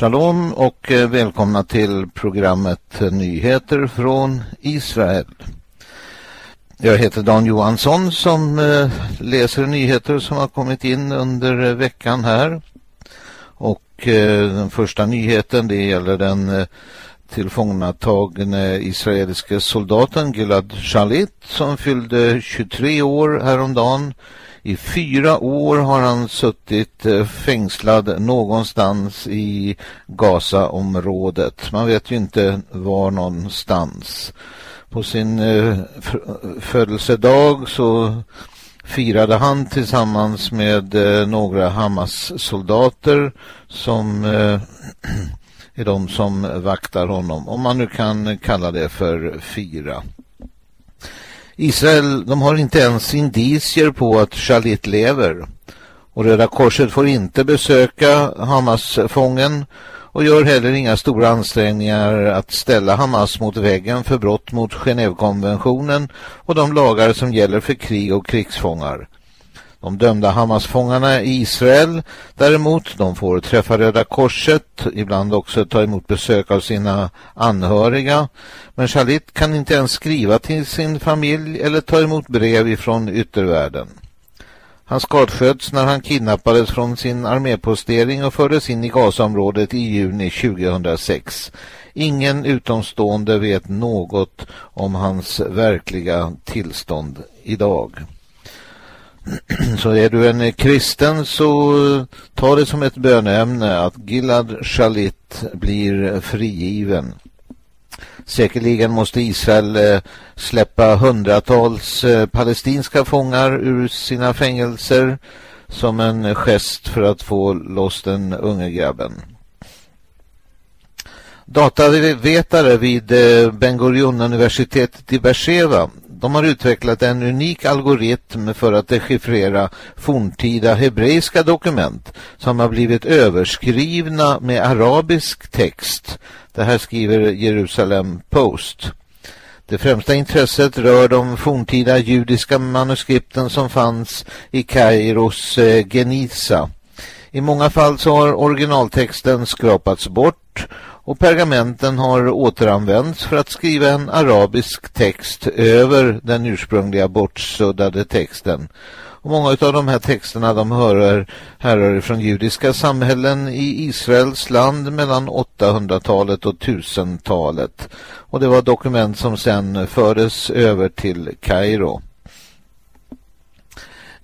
Shalom och eh, välkomna till programmet eh, Nyheter från Israel. Jag heter Dan Johansson som eh, läser nyheter som har kommit in under veckan här. Och den första nyheten det gäller den tillfångatagne israeliske soldaten Gilad Shalit som fyllde 23 år häromdagen i fyra år har han suttit eh, fängslad någonstans i Gazaområdet. Man vet ju inte var någonstans. På sin eh, födelsedag så firade han tillsammans med eh, några Hamas-soldater som är de som vaktar honom. Om man nu kan kalla det för fira. Israel de har inte ens indicier på att Shalit lever. Och Röda Korset får inte besöka Hamas-fången och gör heller inga stora ansträngningar att ställa Hamas mot väggen för brott mot Genèvekonventionen och de lagar som gäller för krig och krigsfångar. De dömda Hamasfångarna i Israel däremot, de får träffa Röda Korset, ibland också ta emot besök av sina anhöriga. Men Shalit kan inte ens skriva till sin familj eller ta emot brev ifrån yttervärlden. Han skadsköts när han kidnappades från sin armépostering och fördes in i gasområdet i juni 2006. Ingen utomstående vet något om hans verkliga tillstånd idag. Så är du en kristen så ta det som ett böneämne att Gilad Shalit blir frigiven. Säkerligen måste Israel eh, släppa hundratals eh, palestinska fångar ur sina fängelser som en gest för att få loss den unge grabben. Datavetare vid eh, Ben Gurion universitetet i Beersheva de har utvecklat en unik algoritm för att dechiffrera forntida hebreiska dokument som har blivit överskrivna med arabisk text. Det här skriver Jerusalem Post. Det främsta intresset rör de forntida judiska manuskripten som fanns i Kairos eh, Geniza. I många fall så har originaltexten skrapats bort och pergamenten har återanvänts för att skriva en arabisk text över den ursprungliga bortsuddade texten. Och många av de här texterna de hör härrör från judiska samhällen i Israels land mellan 800-talet och 1000-talet. Och det var dokument som sedan fördes över till Kairo.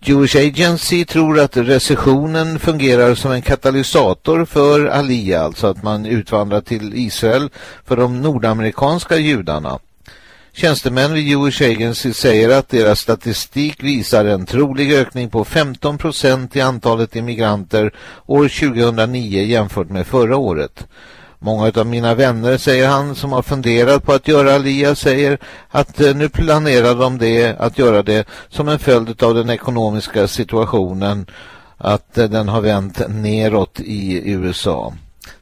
Jewish Agency tror att recessionen fungerar som en katalysator för Aliyah, alltså att man utvandrar till Israel för de nordamerikanska judarna. Tjänstemän vid Jewish Agency säger att deras statistik visar en trolig ökning på 15 procent i antalet immigranter år 2009 jämfört med förra året. Många av mina vänner, säger han, som har funderat på att göra Alia, säger att eh, nu planerar de det, att göra det som en följd av den ekonomiska situationen, att eh, den har vänt neråt i USA.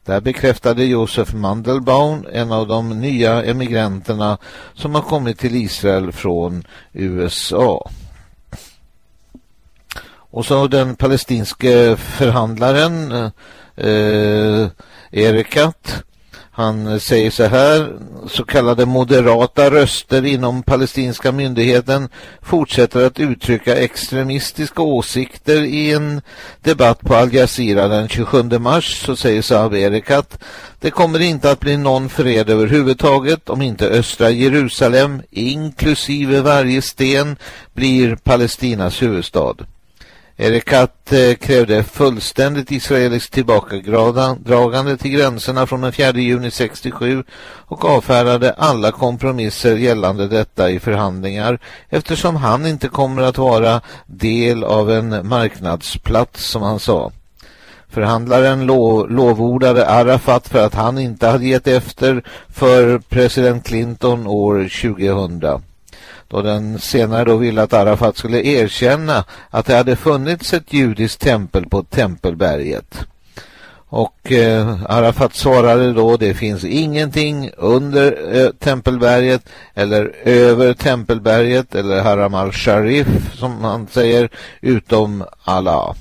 Där bekräftade Josef Mandelbaum, en av de nya emigranterna som har kommit till Israel från USA. Och så den palestinske förhandlaren eh, eh Erikat. Han säger så här, så kallade moderata röster inom palestinska myndigheten fortsätter att uttrycka extremistiska åsikter i en debatt på Al Jazeera den 27 mars så säger Saab Erikat det kommer inte att bli någon fred överhuvudtaget om inte östra Jerusalem inklusive varje sten blir Palestinas huvudstad. Erekat eh, krävde fullständigt israeliskt tillbakadragande till gränserna från den 4 juni 67 och avfärdade alla kompromisser gällande detta i förhandlingar eftersom han inte kommer att vara del av en marknadsplats som han sa. Förhandlaren lov, lovordade Arafat för att han inte hade gett efter för president Clinton år 2000 då den senare då ville att Arafat skulle erkänna att det hade funnits ett judiskt tempel på Tempelberget. Och eh, Arafat svarade då det finns ingenting under eh, Tempelberget eller över Tempelberget eller Haram al-Sharif som han säger utom Allah.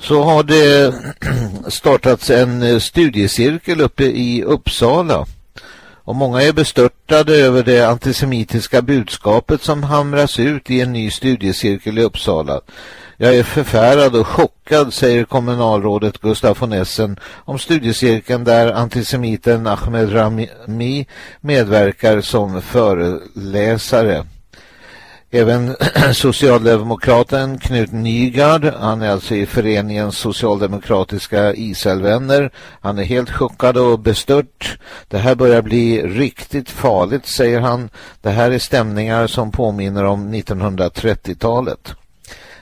så har det startats en eh, studiecirkel uppe i Uppsala. Och många är bestörtade över det antisemitiska budskapet som hamras ut i en ny studiecirkel i Uppsala. Jag är förfärad och chockad, säger kommunalrådet Gustaf von Essen om studiecirkeln där antisemiten Ahmed Rami medverkar som föreläsare. Även socialdemokraten Knut Nygard, han är alltså i föreningen Socialdemokratiska Israelvänner. Han är helt chockad och bestört. Det här börjar bli riktigt farligt, säger han. Det här är stämningar som påminner om 1930-talet.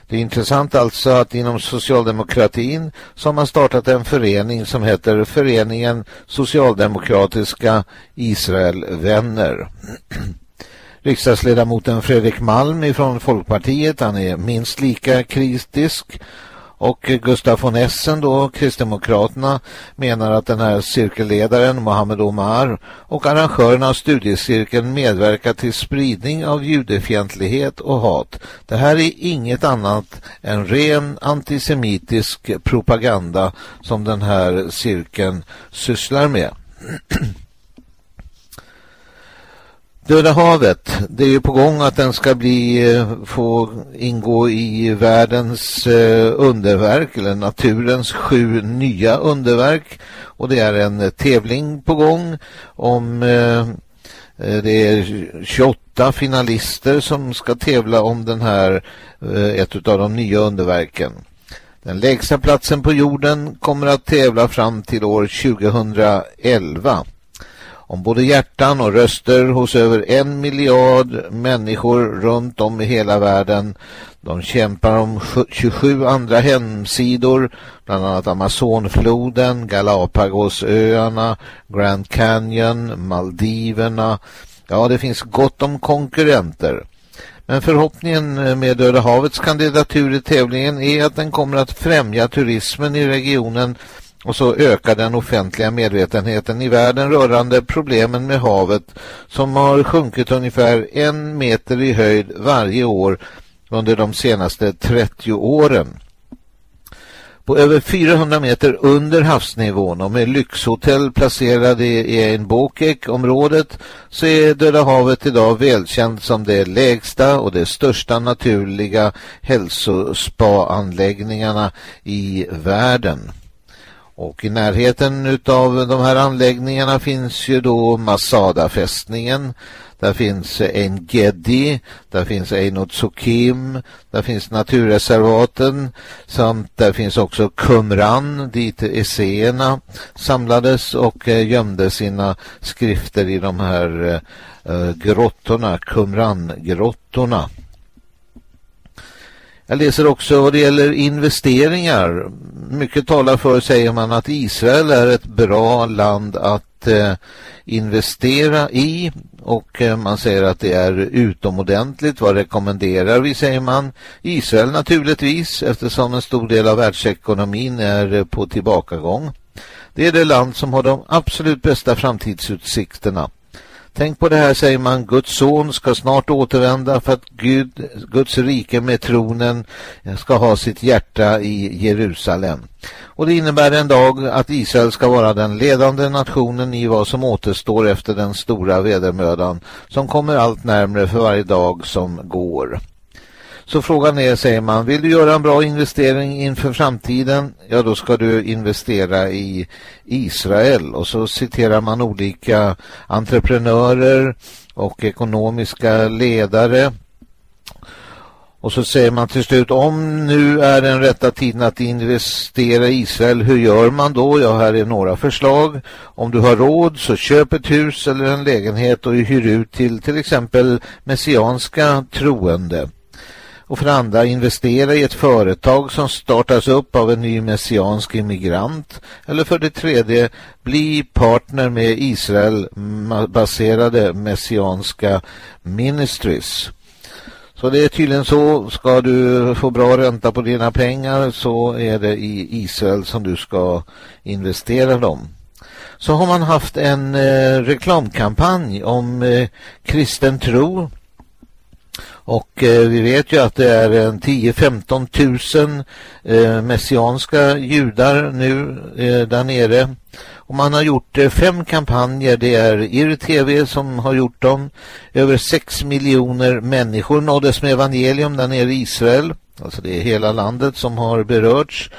Det är intressant alltså att inom socialdemokratin så har man startat en förening som heter Föreningen Socialdemokratiska Israelvänner. Riksdagsledamoten Fredrik Malm från Folkpartiet, han är minst lika kritisk och Gustaf von Essen då, Kristdemokraterna, menar att den här cirkelledaren Mohammed Omar och arrangörerna av studiecirkeln medverkar till spridning av judefientlighet och hat. Det här är inget annat än ren antisemitisk propaganda som den här cirkeln sysslar med. Döda havet, det är ju på gång att den ska bli, eh, få ingå i världens eh, underverk eller naturens sju nya underverk och det är en tävling på gång om eh, det är 28 finalister som ska tävla om den här ett av de nya underverken. Den lägsta platsen på jorden kommer att tävla fram till år 2011 om både hjärtan och röster hos över en miljard människor runt om i hela världen. De kämpar om 27 andra hemsidor, bland annat Amazonfloden, Galapagosöarna, Grand Canyon, Maldiverna. Ja, det finns gott om konkurrenter. Men förhoppningen med Döda havets kandidatur i tävlingen är att den kommer att främja turismen i regionen och så ökar den offentliga medvetenheten i världen rörande problemen med havet som har sjunkit ungefär en meter i höjd varje år under de senaste 30 åren. På över 400 meter under havsnivån och med lyxhotell placerade i en Bokek-området så är Döda havet idag välkänt som det lägsta och det största naturliga hälsospa-anläggningarna i världen. Och i närheten av de här anläggningarna finns ju då Masada-fästningen. Där finns En Gedi, där finns Einotsukim, där finns naturreservaten samt där finns också Qumran dit esséerna samlades och eh, gömde sina skrifter i de här eh, grottorna, Qumran-grottorna. Jag läser också vad det gäller investeringar. Mycket talar för, säger man, att Israel är ett bra land att eh, investera i och eh, man säger att det är utomordentligt. Vad rekommenderar vi, säger man? Israel naturligtvis, eftersom en stor del av världsekonomin är eh, på tillbakagång. Det är det land som har de absolut bästa framtidsutsikterna. Tänk på det här säger man, Guds son ska snart återvända för att Gud, Guds rike med tronen ska ha sitt hjärta i Jerusalem. Och det innebär en dag att Israel ska vara den ledande nationen i vad som återstår efter den stora vedermödan som kommer allt närmre för varje dag som går. Så frågan är, säger man, vill du göra en bra investering inför framtiden? Ja, då ska du investera i Israel. Och så citerar man olika entreprenörer och ekonomiska ledare. Och så säger man till slut, om nu är den rätta tiden att investera i Israel, hur gör man då? Ja, här är några förslag. Om du har råd så köp ett hus eller en lägenhet och hyr ut till till exempel messianska troende. Och för andra investera i ett företag som startas upp av en ny messiansk immigrant. Eller för det tredje bli partner med Israel baserade messianska ministries. Så det är tydligen så, ska du få bra ränta på dina pengar så är det i Israel som du ska investera dem. Så har man haft en eh, reklamkampanj om eh, kristen tro och eh, vi vet ju att det är eh, 10-15 tusen eh, messianska judar nu eh, där nere. Och man har gjort eh, fem kampanjer. Det är IRTV som har gjort dem. Över 6 miljoner människor nåddes med evangelium där nere i Israel. Alltså det är hela landet som har berörts.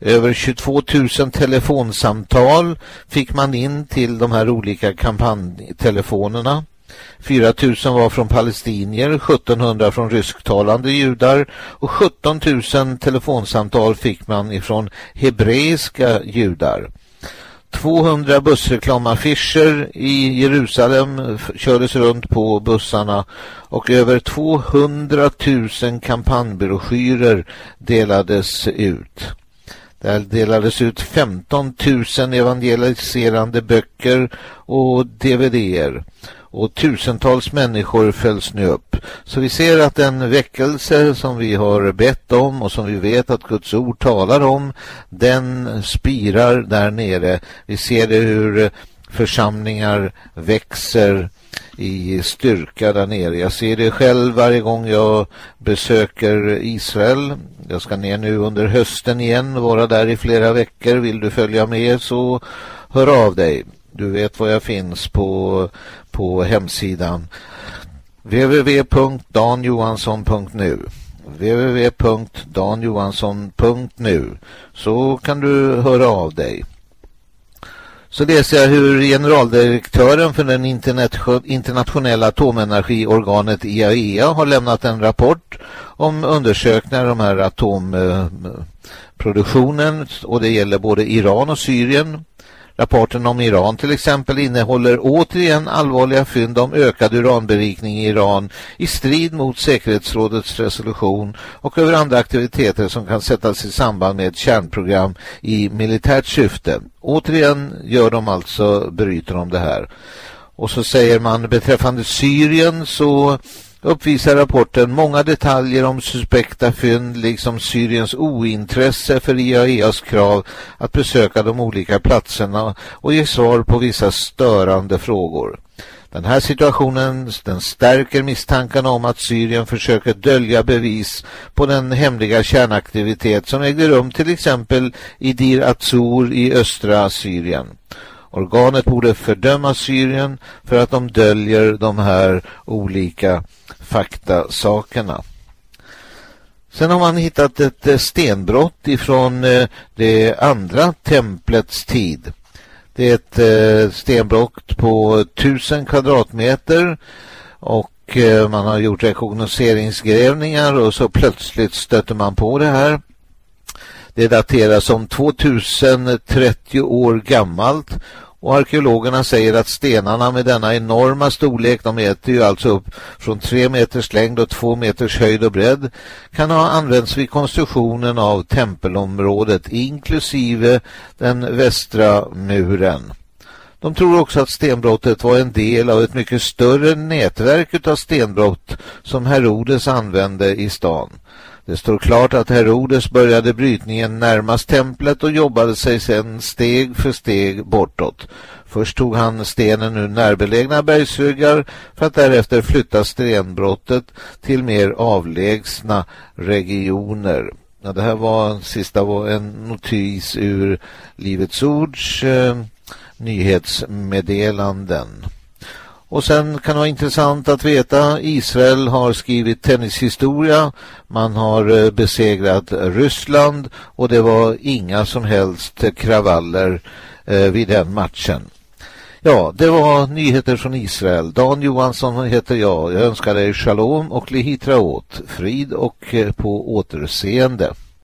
Över 22 000 telefonsamtal fick man in till de här olika kampanjtelefonerna. 4 000 var från palestinier, 1700 från rysktalande judar och 17 000 telefonsamtal fick man ifrån hebreiska judar. 200 bussreklamaffischer i Jerusalem kördes runt på bussarna och över 200 000 kampanjbroschyrer delades ut. Där delades ut 15 000 evangeliserande böcker och DVDer och tusentals människor följs nu upp. Så vi ser att den väckelse som vi har bett om och som vi vet att Guds ord talar om, den spirar där nere. Vi ser det hur församlingar växer i styrka där nere. Jag ser det själv varje gång jag besöker Israel. Jag ska ner nu under hösten igen, vara där i flera veckor. Vill du följa med så hör av dig. Du vet var jag finns på, på hemsidan www.danjohansson.nu www.danjohansson.nu så kan du höra av dig. Så läser jag hur generaldirektören för den internationella atomenergiorganet IAEA har lämnat en rapport om undersökningar om här atomproduktionen eh, och det gäller både Iran och Syrien. Rapporten om Iran till exempel innehåller återigen allvarliga fynd om ökad uranberikning i Iran i strid mot säkerhetsrådets resolution och över andra aktiviteter som kan sättas i samband med ett kärnprogram i militärt syfte. Återigen gör de alltså, bryter de det här. Och så säger man beträffande Syrien så uppvisar rapporten många detaljer om suspekta fynd liksom Syriens ointresse för IAEAs krav att besöka de olika platserna och ge svar på vissa störande frågor. Den här situationen den stärker misstankarna om att Syrien försöker dölja bevis på den hemliga kärnaktivitet som ägde rum till exempel i Dir Azur i östra Syrien. Organet borde fördöma Syrien för att de döljer de här olika faktasakerna. Sen har man hittat ett eh, stenbrott ifrån eh, det andra templets tid. Det är ett eh, stenbrott på 1000 kvadratmeter och man har gjort rekognoseringsgrävningar och så plötsligt stöter man på det här. Det dateras som 2030 år gammalt och arkeologerna säger att stenarna med denna enorma storlek, de äter ju alltså upp från tre meters längd och två meters höjd och bredd, kan ha använts vid konstruktionen av tempelområdet inklusive den västra muren. De tror också att stenbrottet var en del av ett mycket större nätverk av stenbrott som Herodes använde i stan. Det står klart att Herodes började brytningen närmast templet och jobbade sig sedan steg för steg bortåt. Först tog han stenen ur närbelägna bergshögar för att därefter flytta stenbrottet till mer avlägsna regioner. Ja, det här var sista en notis ur Livets Ords eh, nyhetsmeddelanden. Och sen kan det vara intressant att veta Israel har skrivit tennishistoria. Man har eh, besegrat Ryssland och det var inga som helst kravaller eh, vid den matchen. Ja, det var nyheter från Israel. Dan Johansson heter jag. Jag önskar dig shalom och lihitraot, frid och eh, på återseende.